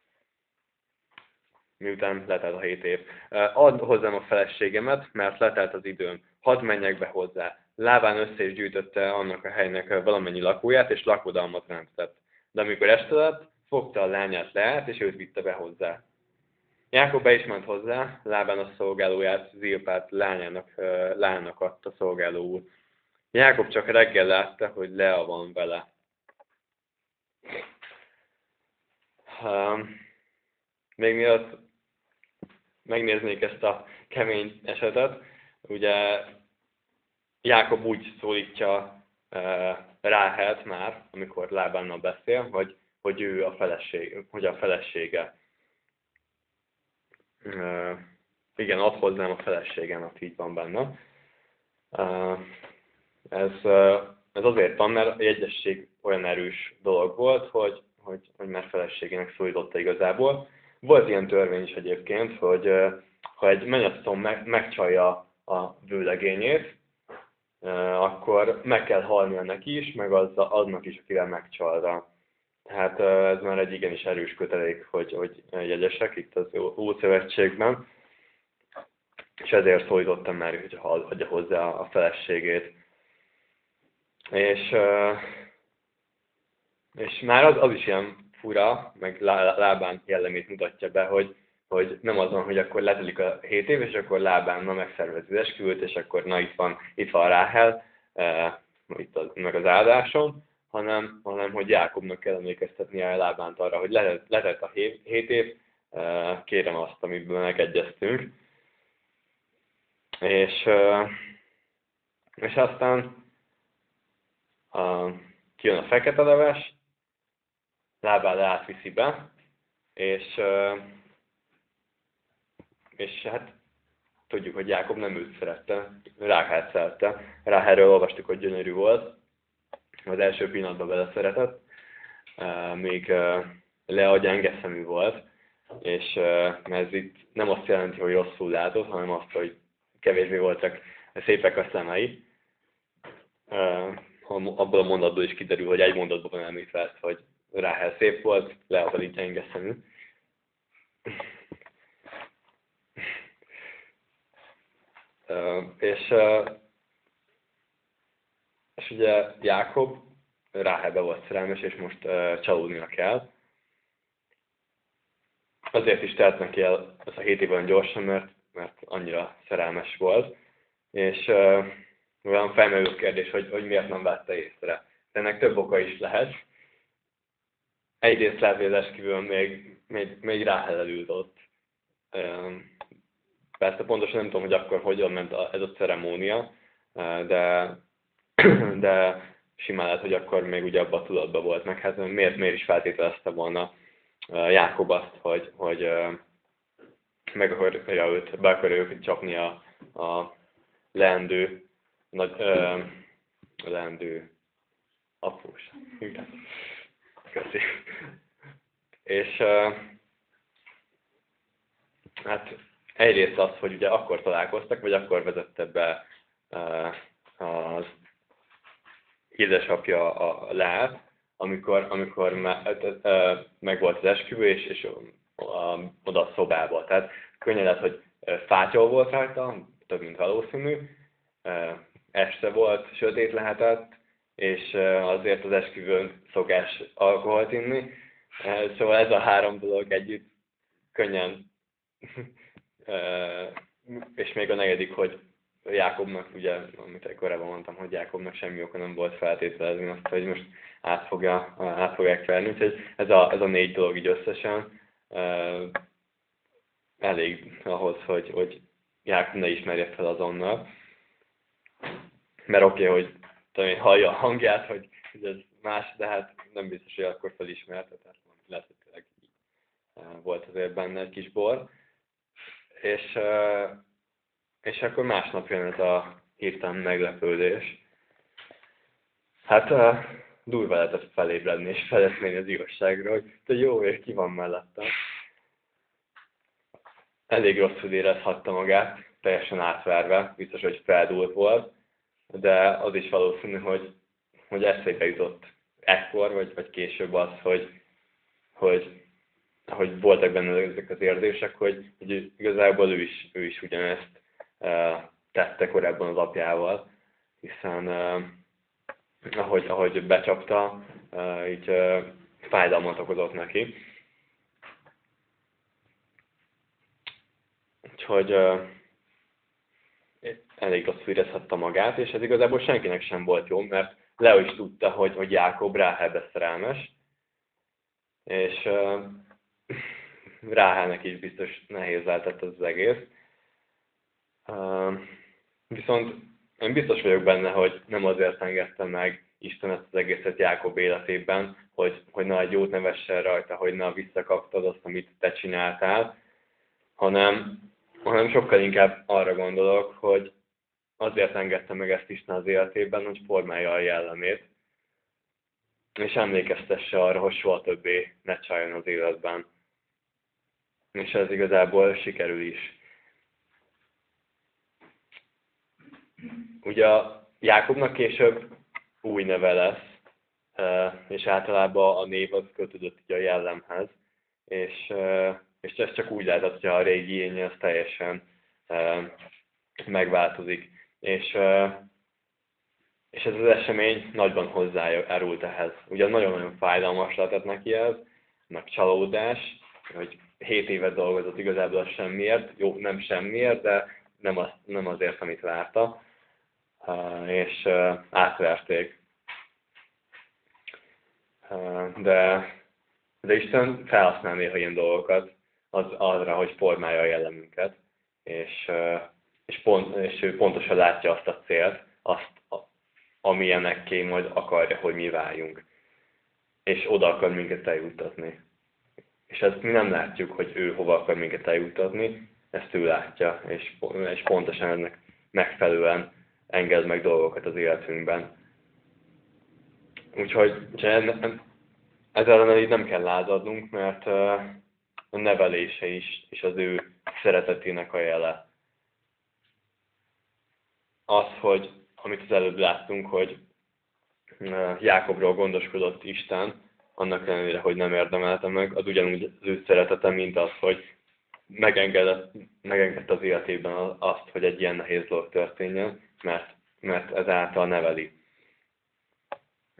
miután letelt a hét év. Add hozzám a feleségemet, mert letelt az időm. Hadd menjek be hozzá. Lábán össze is gyűjtötte annak a helynek valamennyi lakóját, és lakodalmat rendtett. De amikor este lett, fogta a lányát leállt, és őt vitte be hozzá. Jákob be is ment hozzá, lábán a szolgálóját, Zilpát lányának, lánynak adta szolgáló úr. Jákob csak reggel látta, hogy Lea van vele. Még mielőtt megnéznék ezt a kemény esetet, ugye Jákob úgy szólítja Ráhelt már, amikor Lábánnal beszél, hogy, hogy ő a feleség, hogy a felesége. Igen, ad hozzám a feleségemet, így van benne. Ez, ez azért van, mert a jegyesség olyan erős dolog volt, hogy, hogy, hogy már feleségének szólította igazából. Volt ilyen törvény is egyébként, hogy ha egy mennyasszony meg, megcsalja a vőlegényét, akkor meg kell halnia neki is, meg az, aznak is, akivel megcsalta. Tehát ez már egy igenis erős kötelék, hogy, hogy jegyesek itt az Ószövetségben, és ezért szólítottam már, hogy adja hozzá a feleségét. És, és már az, az is ilyen fura, meg lábán jellemét mutatja be, hogy hogy nem azon, hogy akkor letelik a 7 év, és akkor lábán ma megszervezi az esküvőt, és akkor na itt van, itt van Ráhel, e, itt az, meg az áldásom, hanem, hanem hogy Jákobnak kell emlékeztetni a lábánt arra, hogy letett, letett a 7 év, kérem azt, amiből megegyeztünk. És, és aztán a, kijön a fekete leves, lábára átviszi be, és és hát tudjuk, hogy Jákob nem őt szerette, Ráhát szerette. Ráháról olvastuk, hogy gyönyörű volt, az első pillanatban beleszeretett, még Lea gyenge szemű volt, és ez itt nem azt jelenti, hogy rosszul látott, hanem azt, hogy kevésbé voltak szépek a szemei. Abból a mondatból is kiderül, hogy egy mondatban van említve ezt, hogy Ráhel szép volt, Lea pedig gyenge szemű. És, és ugye Jákob Ráhebe volt szerelmes, és most csalódnia kell. Azért is telt neki el ez a hét évben gyorsan, mert, mert annyira szerelmes volt. És uh, olyan felmerül kérdés, hogy, hogy miért nem vette észre. De ennek több oka is lehet. Egyrészt az esküvőn még, még, még Ráhel ült ott. Persze pontosan nem tudom, hogy akkor hogyan ment a, ez a ceremónia, de, de simán lehet, hogy akkor még ugye abban a tudatban volt meg. Hát miért, miért is feltételezte volna Jákob azt, hogy, hogy meg akarja őt, be akarja őt csapni a, a leendő, nagy, ö, leendő após. Igen. És hát egyrészt az, hogy ugye akkor találkoztak, vagy akkor vezette be az édesapja a lát, amikor, amikor me, meg volt az esküvő, és, és oda a szobába. Tehát könnyen lehet, hogy fátyol volt rajta, több mint valószínű, este volt, sötét lehetett, és azért az esküvőn szokás alkoholt inni. Szóval ez a három dolog együtt könnyen és még a negyedik, hogy Jákobnak, ugye, amit korábban mondtam, hogy Jákobnak semmi oka nem volt feltételezni azt, hogy most át, fogja, át fogják verni. Úgyhogy ez a, ez a négy dolog így összesen elég ahhoz, hogy, hogy Jákob ne ismerje fel azonnal. Mert oké, okay, hogy talán hallja a hangját, hogy, ez más, de hát nem biztos, hogy akkor felismerte, tehát lehet, hogy tényleg volt azért benne egy kis bor és, és akkor másnap jön ez a hirtelen meglepődés. Hát durva lehetett felébredni és feleszmélni az igazságra, hogy te jó ér, ki van mellettem. Elég rosszul érezhatta magát, teljesen átverve, biztos, hogy feldúlt volt, de az is valószínű, hogy, hogy eszébe jutott ekkor, vagy, vagy később az, hogy, hogy hogy voltak benne ezek az érzések, hogy, hogy igazából ő is, ő is ugyanezt uh, tette korábban az apjával, hiszen ahogy, ahogy becsapta, így fájdalmat okozott neki. Úgyhogy elég rosszul érezhette magát, és ez igazából senkinek sem volt jó, mert Leo is tudta, hogy, hogy Jákob Ráhelbe szerelmes, és uh, Ráhának is biztos nehéz lehetett az egész. Viszont én biztos vagyok benne, hogy nem azért engedte meg Isten ezt az egészet Jákob életében, hogy, hogy na egy jót nevessen rajta, hogy na visszakaptad azt, amit te csináltál, hanem, hanem sokkal inkább arra gondolok, hogy azért engedte meg ezt Isten az életében, hogy formálja a jellemét, és emlékeztesse arra, hogy soha többé ne csaljon az életben. És ez igazából sikerül is. Ugye Jákobnak később új neve lesz, és általában a név az kötődött a jellemhez, és, és ez csak úgy lehetett, hogy a régi énje az teljesen megváltozik. És, és ez az esemény nagyban hozzájárult ehhez. Ugye nagyon-nagyon fájdalmas lehetett neki ez, meg csalódás, hogy 7 évet dolgozott igazából semmiért, jó, nem semmiért, de nem, az, nem azért, amit várta, és átverték. De, de Isten felhasznál néha ilyen dolgokat az, arra, hogy formálja a jellemünket, és, és, pont, és ő pontosan látja azt a célt, azt, amilyenekké majd akarja, hogy mi váljunk. És oda akar minket eljuttatni. És ezt mi nem látjuk, hogy ő hova akar minket eljuttatni, ezt ő látja, és, és pontosan ennek megfelelően enged meg dolgokat az életünkben. Úgyhogy ezzel ellen így nem kell lázadnunk, mert a nevelése is, és az ő szeretetének a jele. Az, hogy amit az előbb láttunk, hogy Jákobról gondoskodott Isten, annak ellenére, hogy nem érdemelte meg, az ugyanúgy az ő szeretete, mint az, hogy megengedett, megengedett az életében azt, hogy egy ilyen nehéz dolog történjen, mert, mert ezáltal neveli.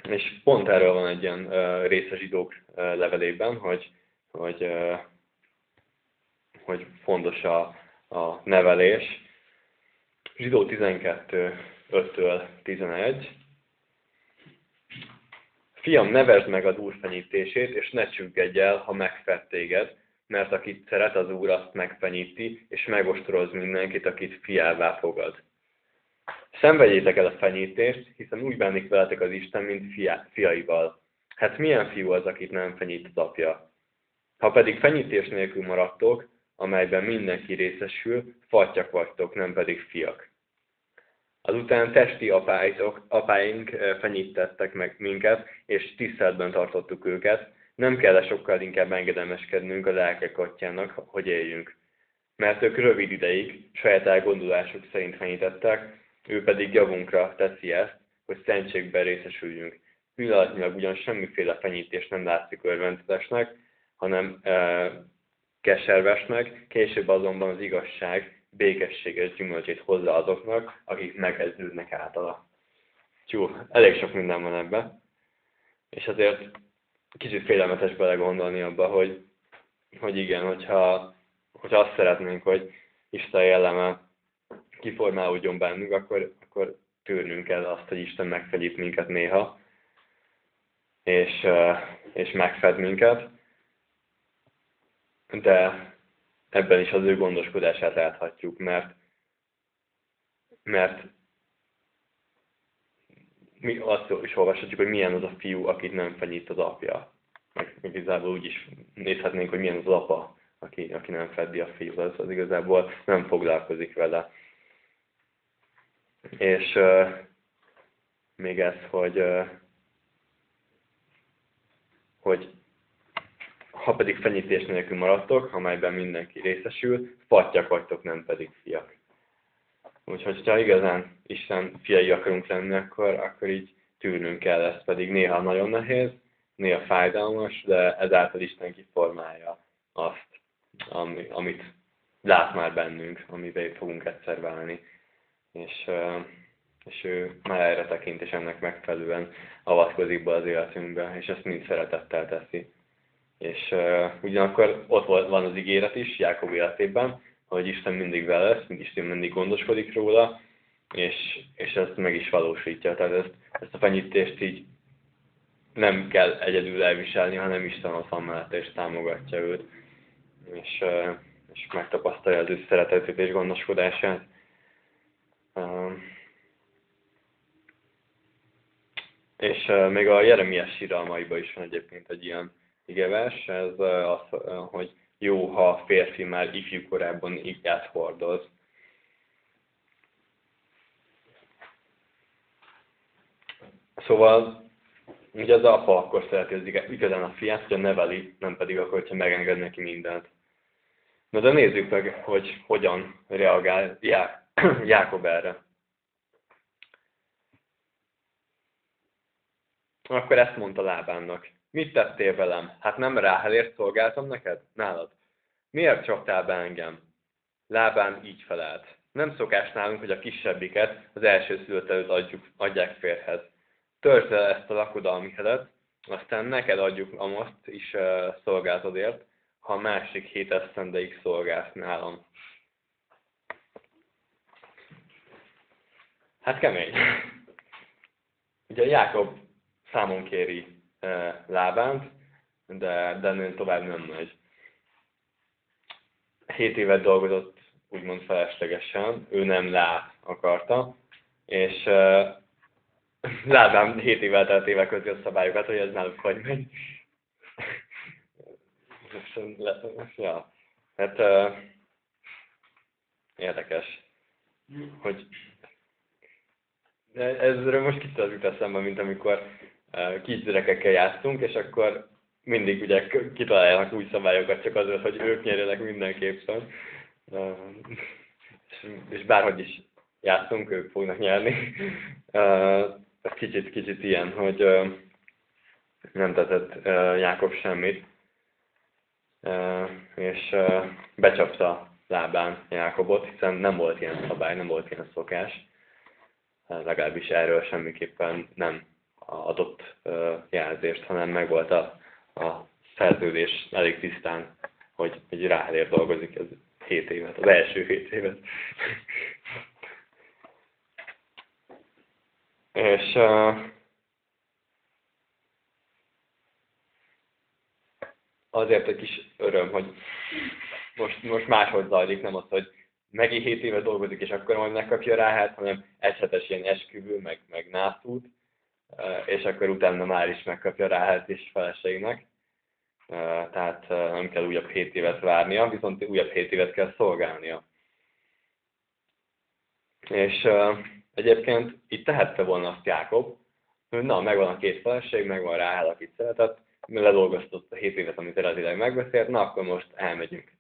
És pont erről van egy ilyen uh, része zsidók levelében, hogy, hogy, hogy fontos a, a nevelés. Zsidó 12, 5-től 11. Fiam, nevesd meg az Úr fenyítését, és ne csüggedj el, ha megfett téged, mert akit szeret az Úr, azt megfenyíti, és megostoroz mindenkit, akit fiává fogad. Szenvedjétek el a fenyítést, hiszen úgy bánik veletek az Isten, mint fia, fiaival. Hát milyen fiú az, akit nem fenyít az apja? Ha pedig fenyítés nélkül maradtok, amelyben mindenki részesül, fatyak vagytok, nem pedig fiak. Azután testi apáitok, apáink eh, fenyítettek meg minket, és tiszteletben tartottuk őket. Nem kell sokkal inkább engedelmeskednünk a lelkek atyának, hogy éljünk. Mert ők rövid ideig saját elgondolásuk szerint fenyítettek, ő pedig javunkra teszi ezt, hogy szentségben részesüljünk. Pillanatnyilag ugyan semmiféle fenyítés nem látszik örvendetesnek, hanem e, keservesnek, később azonban az igazság békességes gyümölcsét hozza azoknak, akik megezdődnek általa. Csú, elég sok minden van ebben. És azért kicsit félelmetes belegondolni abba, hogy, hogy igen, hogyha, hogyha azt szeretnénk, hogy Isten jelleme kiformálódjon bennünk, akkor, akkor tűrnünk kell azt, hogy Isten megfegyít minket néha, és, és megfed minket. De ebben is az ő gondoskodását láthatjuk, mert, mert mi azt is olvashatjuk, hogy milyen az a fiú, akit nem fenyít az apja. Meg igazából úgy is nézhetnénk, hogy milyen az, apa, aki, aki nem feddi a fiú, az, az igazából nem foglalkozik vele. És uh, még ez, hogy, uh, hogy ha pedig fenyítés nélkül maradtok, amelyben mindenki részesül, fatyak vagytok, nem pedig fiak. Úgyhogy, ha igazán Isten fiai akarunk lenni, akkor, akkor így tűrnünk kell, ez pedig néha nagyon nehéz, néha fájdalmas, de ezáltal Isten kiformálja azt, ami, amit lát már bennünk, amivel fogunk egyszer válni. És, és ő már erre tekint, és ennek megfelelően avatkozik be az életünkbe, és ezt mind szeretettel teszi. És ugyanakkor ott van az ígéret is Jákob életében, hogy Isten mindig vele lesz, Isten mindig gondoskodik róla, és, és ezt meg is valósítja. Tehát ezt, ezt a fenyítést így nem kell egyedül elviselni, hanem Isten ott van mellette és támogatja őt, és, és megtapasztalja az ő szeretetét és gondoskodását. És még a Jeremias síralmaiban is van egyébként egy ilyen igevers, ez az, hogy jó, ha a férfi már ifjú korában igát hordoz. Szóval ugye az apa akkor szereti az igazán a fiát, hogyha neveli, nem pedig akkor, hogyha megenged neki mindent. Na de nézzük meg, hogy hogyan reagál Jákob erre. Akkor ezt mondta Lábánnak. Mit tettél velem? Hát nem Ráhelért szolgáltam neked? Nálad. Miért csaptál be engem? Lábán így felelt. Nem szokás nálunk, hogy a kisebbiket az első szülött előtt adjuk, adják férhez. Törd el ezt a lakodalmi hedet, aztán neked adjuk a most is uh, szolgáltodért, ha a másik hét esztendeig szolgálsz nálam. Hát kemény. Ugye Jákob számon kéri e, Lábánt, de, de tovább nem megy. Hét évet dolgozott úgymond feleslegesen, ő nem Lá akarta, és e, Lábán hét évvel teltével közi a szabályokat, hogy ez náluk hogy megy. ja, hát uh, érdekes, hogy ezről most kicsit az jut eszembe, mint amikor uh, kisgyerekekkel játszunk, és akkor mindig ugye kitalálják új szabályokat csak azért, hogy ők nyerjenek mindenképpen. Uh, és, és bárhogy is játszunk, ők fognak nyerni. Uh, ez kicsit, kicsit ilyen, hogy nem tetett Jákob semmit és becsapta lábán Jákobot, hiszen nem volt ilyen szabály, nem volt ilyen szokás. Legalábbis erről semmiképpen nem adott jelzést, hanem meg volt a, a szerződés elég tisztán, hogy, hogy ráhér dolgozik ez 7 évet, az első 7 évet. és uh, azért egy kis öröm, hogy most, most máshogy zajlik, nem az, hogy megint 7 éve dolgozik, és akkor majd megkapja rá, hát, hanem egyhetes ilyen esküvő, meg, meg nászút, és akkor utána már is megkapja rá, hát is feleségnek. Tehát nem kell újabb 7 évet várnia, viszont újabb 7 évet kell szolgálnia. És egyébként itt tehette volna azt Jákob, hogy na, megvan a két feleség, megvan rá, akit szeretett, ledolgoztott a 7 évet, amit eredetileg megbeszélt, na akkor most elmegyünk.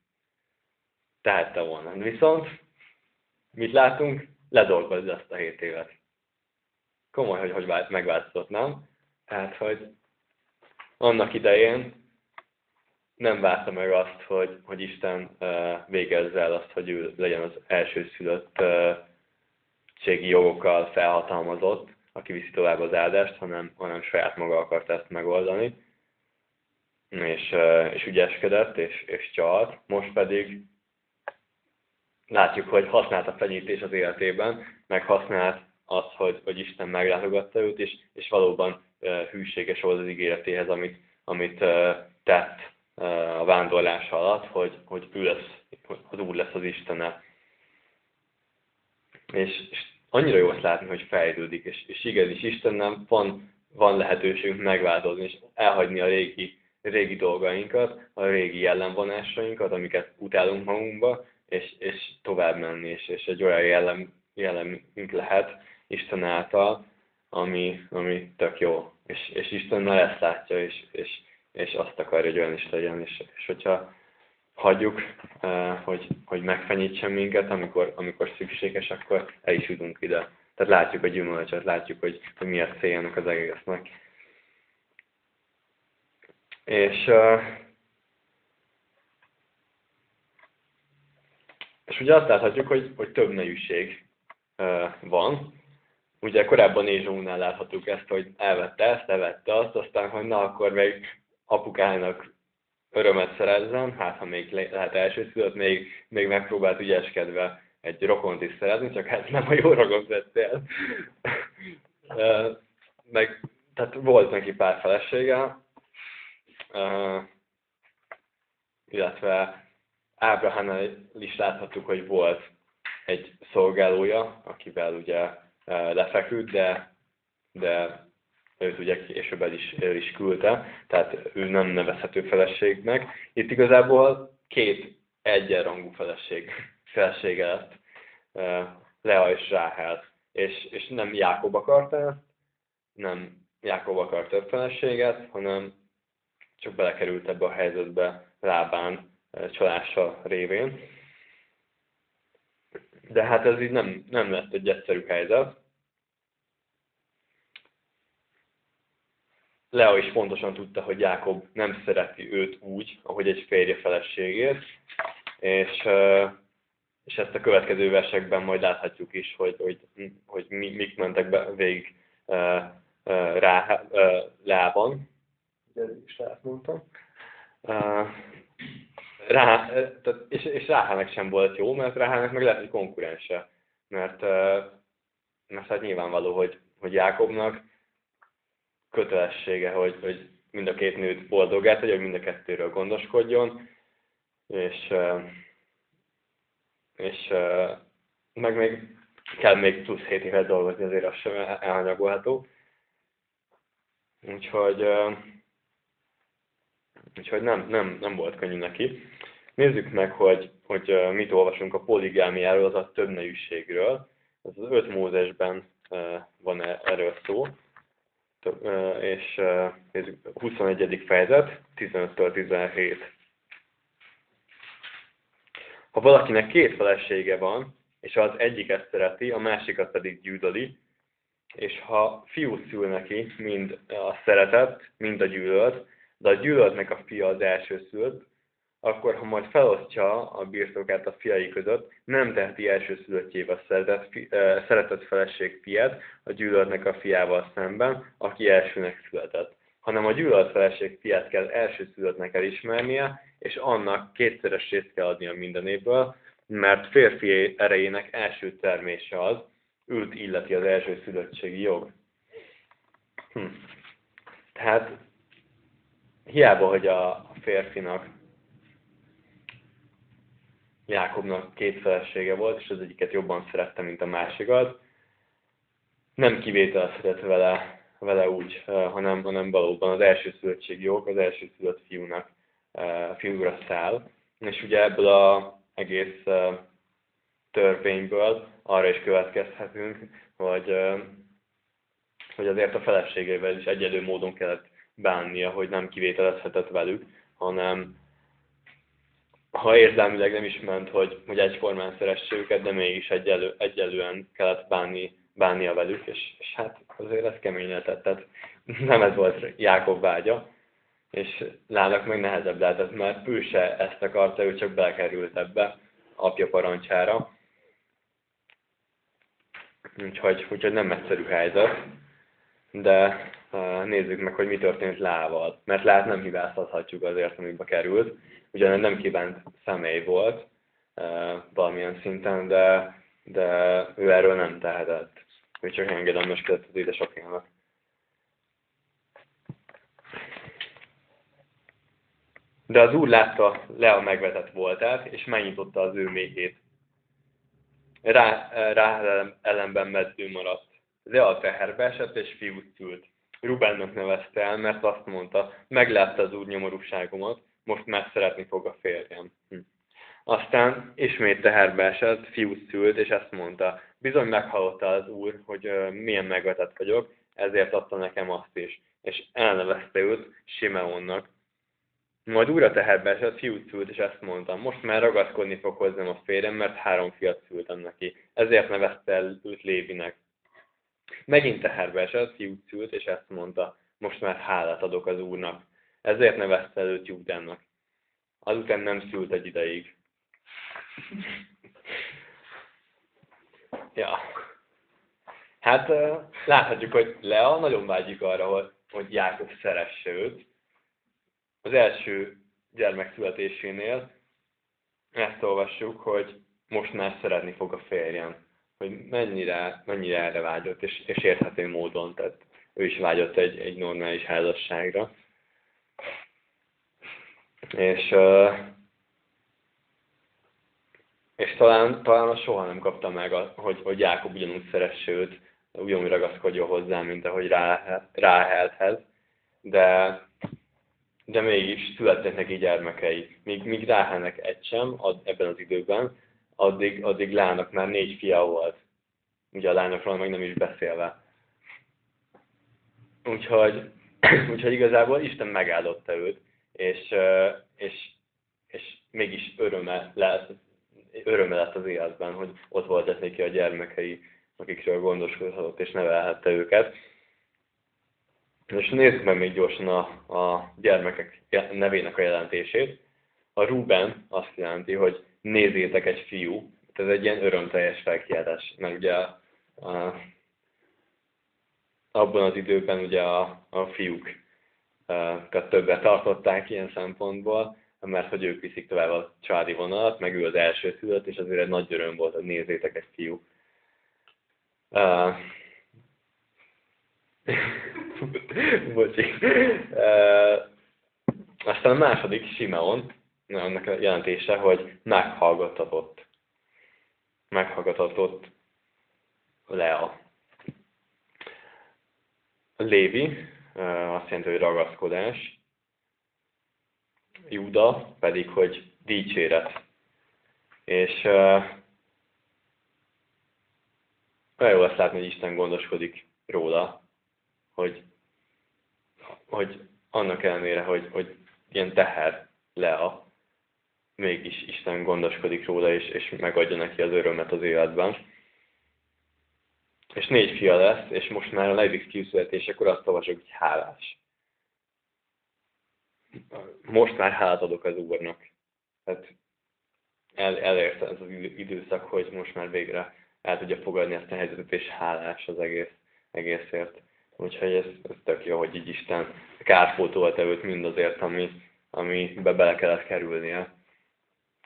Tehette volna. Viszont mit látunk? Ledolgozza ezt a 7 évet. Komoly, hogy hogy megváltozott, nem? Tehát, hogy annak idején nem várta meg azt, hogy, hogy Isten végezze el azt, hogy ő legyen az első szülött uh, jogokkal felhatalmazott, aki viszi tovább az áldást, hanem, hanem saját maga akart ezt megoldani és, és ügyeskedett, és, és csalt. Most pedig látjuk, hogy használt a fenyítés az életében, meg használt az, hogy, hogy Isten meglátogatta őt, és, és valóban hűséges volt az ígéretéhez, amit, amit tett a vándorlás alatt, hogy, hogy ő lesz, az Úr lesz az Istene. És, és annyira jó azt látni, hogy fejlődik, és, és igenis Istennem van, van lehetőségünk megváltozni, és elhagyni a régi régi dolgainkat, a régi jellemvonásainkat, amiket utálunk magunkba, és, és tovább menni, és, és egy olyan jellem, jellemünk lehet Isten által, ami, ami tök jó. És, és Isten már ezt látja, és, és, és azt akarja, hogy olyan is legyen. És, és hogyha hagyjuk, eh, hogy, hogy megfenyítsen minket, amikor, amikor szükséges, akkor el is jutunk ide. Tehát látjuk a gyümölcsöt, látjuk, hogy, hogy mi a céljának az egésznek. És, és ugye azt láthatjuk, hogy, hogy több nejűség van. Ugye korábban Ézsónál láthatjuk ezt, hogy elvette ezt, elvette azt, aztán, hogy na akkor még apukának örömet szerezzen, hát ha még lehet elsőszülött, még, még megpróbált ügyeskedve egy rokont is szerezni, csak hát nem a jó rokont vettél. meg, tehát volt neki pár felesége, illetve Ábrahánál is láthattuk, hogy volt egy szolgálója, akivel ugye uh, lefeküdt, de, de őt ugye később el is, el is küldte, tehát ő nem nevezhető feleségnek. Itt igazából két egyenrangú feleség, felesége lett Lea és Ráhel, és, és nem Jákob akarta nem Jákob akart több feleséget, hanem csak belekerült ebbe a helyzetbe Lábán csalása révén. De hát ez így nem, nem lett egy egyszerű helyzet. Lea is pontosan tudta, hogy Jákob nem szereti őt úgy, ahogy egy férje feleségét, és, és ezt a következő versekben majd láthatjuk is, hogy, hogy, hogy mik mentek be végig rá, Leában. is mondtam. Rá, tehát, és, és Ráhának sem volt jó, mert Ráhának meg lehet, hogy konkurense. Mert, mert hát nyilvánvaló, hogy, hogy Jákobnak kötelessége, hogy, hogy mind a két nőt boldogát, hogy mind a kettőről gondoskodjon, és, és meg még kell még plusz 7 évet dolgozni, azért az sem elhanyagolható. Úgyhogy, úgyhogy nem, nem, nem volt könnyű neki. Nézzük meg, hogy, hogy mit olvasunk a poligámiáról, az a többnejűségről. Ez az öt Mózesben van e, erről szó. És nézzük, 21. fejezet, 15-től 17. Ha valakinek két felesége van, és az egyiket szereti, a másikat pedig gyűlöli, és ha fiú szül neki, mind a szeretet, mind a gyűlölt, de a gyűlöltnek a fia az első szült, akkor ha majd felosztja a birtokát a fiai között, nem teheti elsőszülöttjével szeretett, fi, szeretett feleség fiát a gyűlöltnek a fiával szemben, aki elsőnek született, hanem a gyűlölt feleség fiát kell elsőszülöttnek elismernie, és annak kétszeres részt kell adnia mindenéből, mert férfi erejének első termése az, őt illeti az első szülöttségi jog. Hm. Tehát hiába, hogy a férfinak Jákobnak két felesége volt, és az egyiket jobban szerette, mint a másikat, nem kivételezhetett vele, vele úgy, hanem, hanem valóban az első szülöttségi jog az első szülött fiúnak, fiúra száll. És ugye ebből az egész törvényből arra is következhetünk, hogy, hogy azért a feleségével is egyedül módon kellett bánnia, hogy nem kivételezhetett velük, hanem ha érzelmileg nem is ment, hogy, hogy egyformán szeresse őket, de mégis egyelő, egyelően kellett bánni, bánnia velük, és, és hát azért ez kemény lehetett, tehát nem ez volt Jákob vágya, és Lának meg nehezebb lehetett, mert ő se ezt akarta, ő csak belekerült ebbe apja parancsára, Úgyhogy, úgyhogy nem egyszerű helyzet, de nézzük meg, hogy mi történt Lával. Mert Lát nem hibáztathatjuk azért, amibe került. Ugyan nem kívánt személy volt valamilyen szinten, de, de ő erről nem tehetett. Ő csak engedelmeskedett az édesapjának. De az úr látta Lea megvetett voltát, és megnyitotta az ő méhét rá, rá ellenben meddő maradt. Lea teherbe esett, és fiút szült. Rubennek nevezte el, mert azt mondta, meglátta az úr nyomorúságomat, most már szeretni fog a férjem. Hm. Aztán ismét teherbe esett, fiút szült, és ezt mondta, bizony meghallotta az úr, hogy milyen megvetett vagyok, ezért adta nekem azt is. És elnevezte őt Simeonnak, majd újra teherbe esett, fiút szült, és ezt mondtam. Most már ragaszkodni fog hozzám a férjem, mert három fiat szültem neki. Ezért nevezte el őt Lévinek. Megint teherbe esett, fiút szült, és ezt mondta. Most már hálát adok az úrnak. Ezért nevezte el őt Júdának. Azután nem szült egy ideig. ja. Hát láthatjuk, hogy Lea nagyon vágyik arra, hogy Jákob szeresse őt, az első gyermek születésénél ezt olvassuk, hogy most már szeretni fog a férjem, hogy mennyire, mennyire erre vágyott, és, és érthető módon, tehát ő is vágyott egy, egy normális házasságra. És, és talán, talán soha nem kapta meg, hogy, hogy Jákob ugyanúgy szeresse őt, ugyanúgy ragaszkodjon hozzá, mint ahogy rá, Ráhelhez, de, de mégis születtek neki gyermekei. Míg, míg Ráhelnek egy sem ad, ebben az időben, addig, addig Lának már négy fia volt. Ugye a lányokról meg nem is beszélve. Úgyhogy, úgyhogy igazából Isten megáldotta őt, és, és, és mégis öröme lett, öröme lett az életben, hogy ott voltak neki a gyermekei, akikről gondoskodhatott és nevelhette őket. És nézzük meg még gyorsan a, a gyermekek nevének a jelentését. A Ruben azt jelenti, hogy nézzétek egy fiú. Ez egy ilyen örömteljes felkiáltás, mert ugye a, abban az időben ugye a, a fiúk a, többet tartották ilyen szempontból, mert hogy ők viszik tovább a családi vonalat, meg ő az első szülött, és azért egy nagy öröm volt, hogy nézzétek egy fiú. Uh, Bocsi. Uh, aztán a második, Simeon, annak a jelentése, hogy meghallgatatott. Meghallgatatott Lea. Lévi, azt jelenti, hogy ragaszkodás. Júda pedig, hogy dicséret. És olyan jó azt látni, hogy Isten gondoskodik róla, hogy, hogy annak ellenére, hogy, hogy ilyen teher Lea, mégis Isten gondoskodik róla, és, és megadja neki az örömet az életben. És négy fia lesz, és most már a negyedik fiú azt olvasok, hogy hálás. Most már hálát adok az Úrnak. Tehát el, elérte ez az időszak, hogy most már végre el tudja fogadni ezt a helyzetet, és hálás az egész, egészért. Úgyhogy ez, ez tök jó, hogy így Isten kárpótolta őt mindazért, ami, amibe bele kellett kerülnie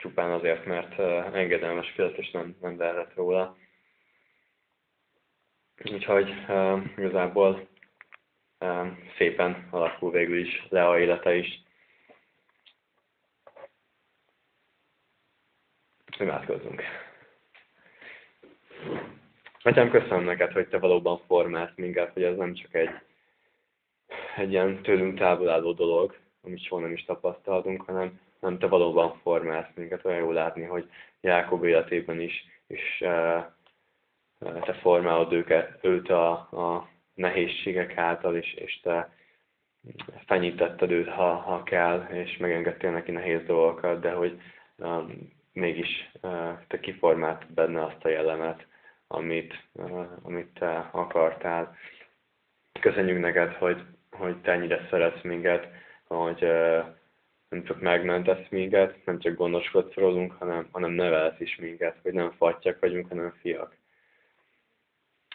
csupán azért, mert engedelmes fizetés nem, nem lehetett róla. Úgyhogy igazából szépen alakul végül is a élete is. Imádkozzunk. Atyám, köszönöm neked, hogy te valóban formálsz minket, hogy ez nem csak egy, egy ilyen tőlünk távol álló dolog, amit soha nem is tapasztaltunk, hanem hanem te valóban formálsz minket. Olyan jó látni, hogy Jákob életében is, és e, te formálod őket, őt a, a nehézségek által, és, és te fenyítetted őt, ha, ha kell, és megengedtél neki nehéz dolgokat, de hogy um, mégis uh, te kiformált benne azt a jellemet, amit, uh, amit te akartál. Köszönjük neked, hogy, hogy te ennyire szeretsz minket, hogy uh, nem csak megmentesz minket, nem csak gondoskodsz rólunk, hanem, hanem nevelsz is minket, hogy nem fatyak vagyunk, hanem fiak.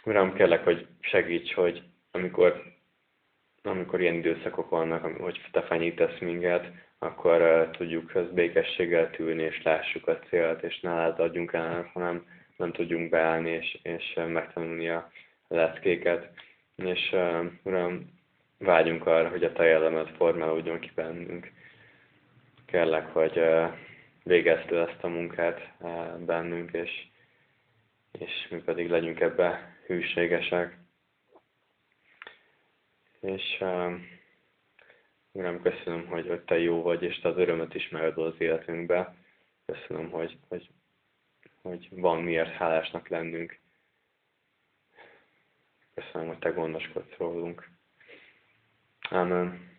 Uram, kérlek, hogy segíts, hogy amikor, amikor ilyen időszakok vannak, hogy te fenyítesz minket, akkor uh, tudjuk ezt békességgel tűrni, és lássuk a célt, és ne adjunk el, hanem nem tudjunk beállni, és, és megtanulni a leckéket. És uh, Uram, vágyunk arra, hogy a te jellemet formálódjon ki bennünk kérlek, hogy végezd ezt a munkát bennünk, és, és mi pedig legyünk ebbe hűségesek. És Uram, köszönöm, hogy, hogy Te jó vagy, és Te az örömet is az életünkbe. Köszönöm, hogy, hogy, hogy van miért hálásnak lennünk. Köszönöm, hogy Te gondoskodsz rólunk. Amen.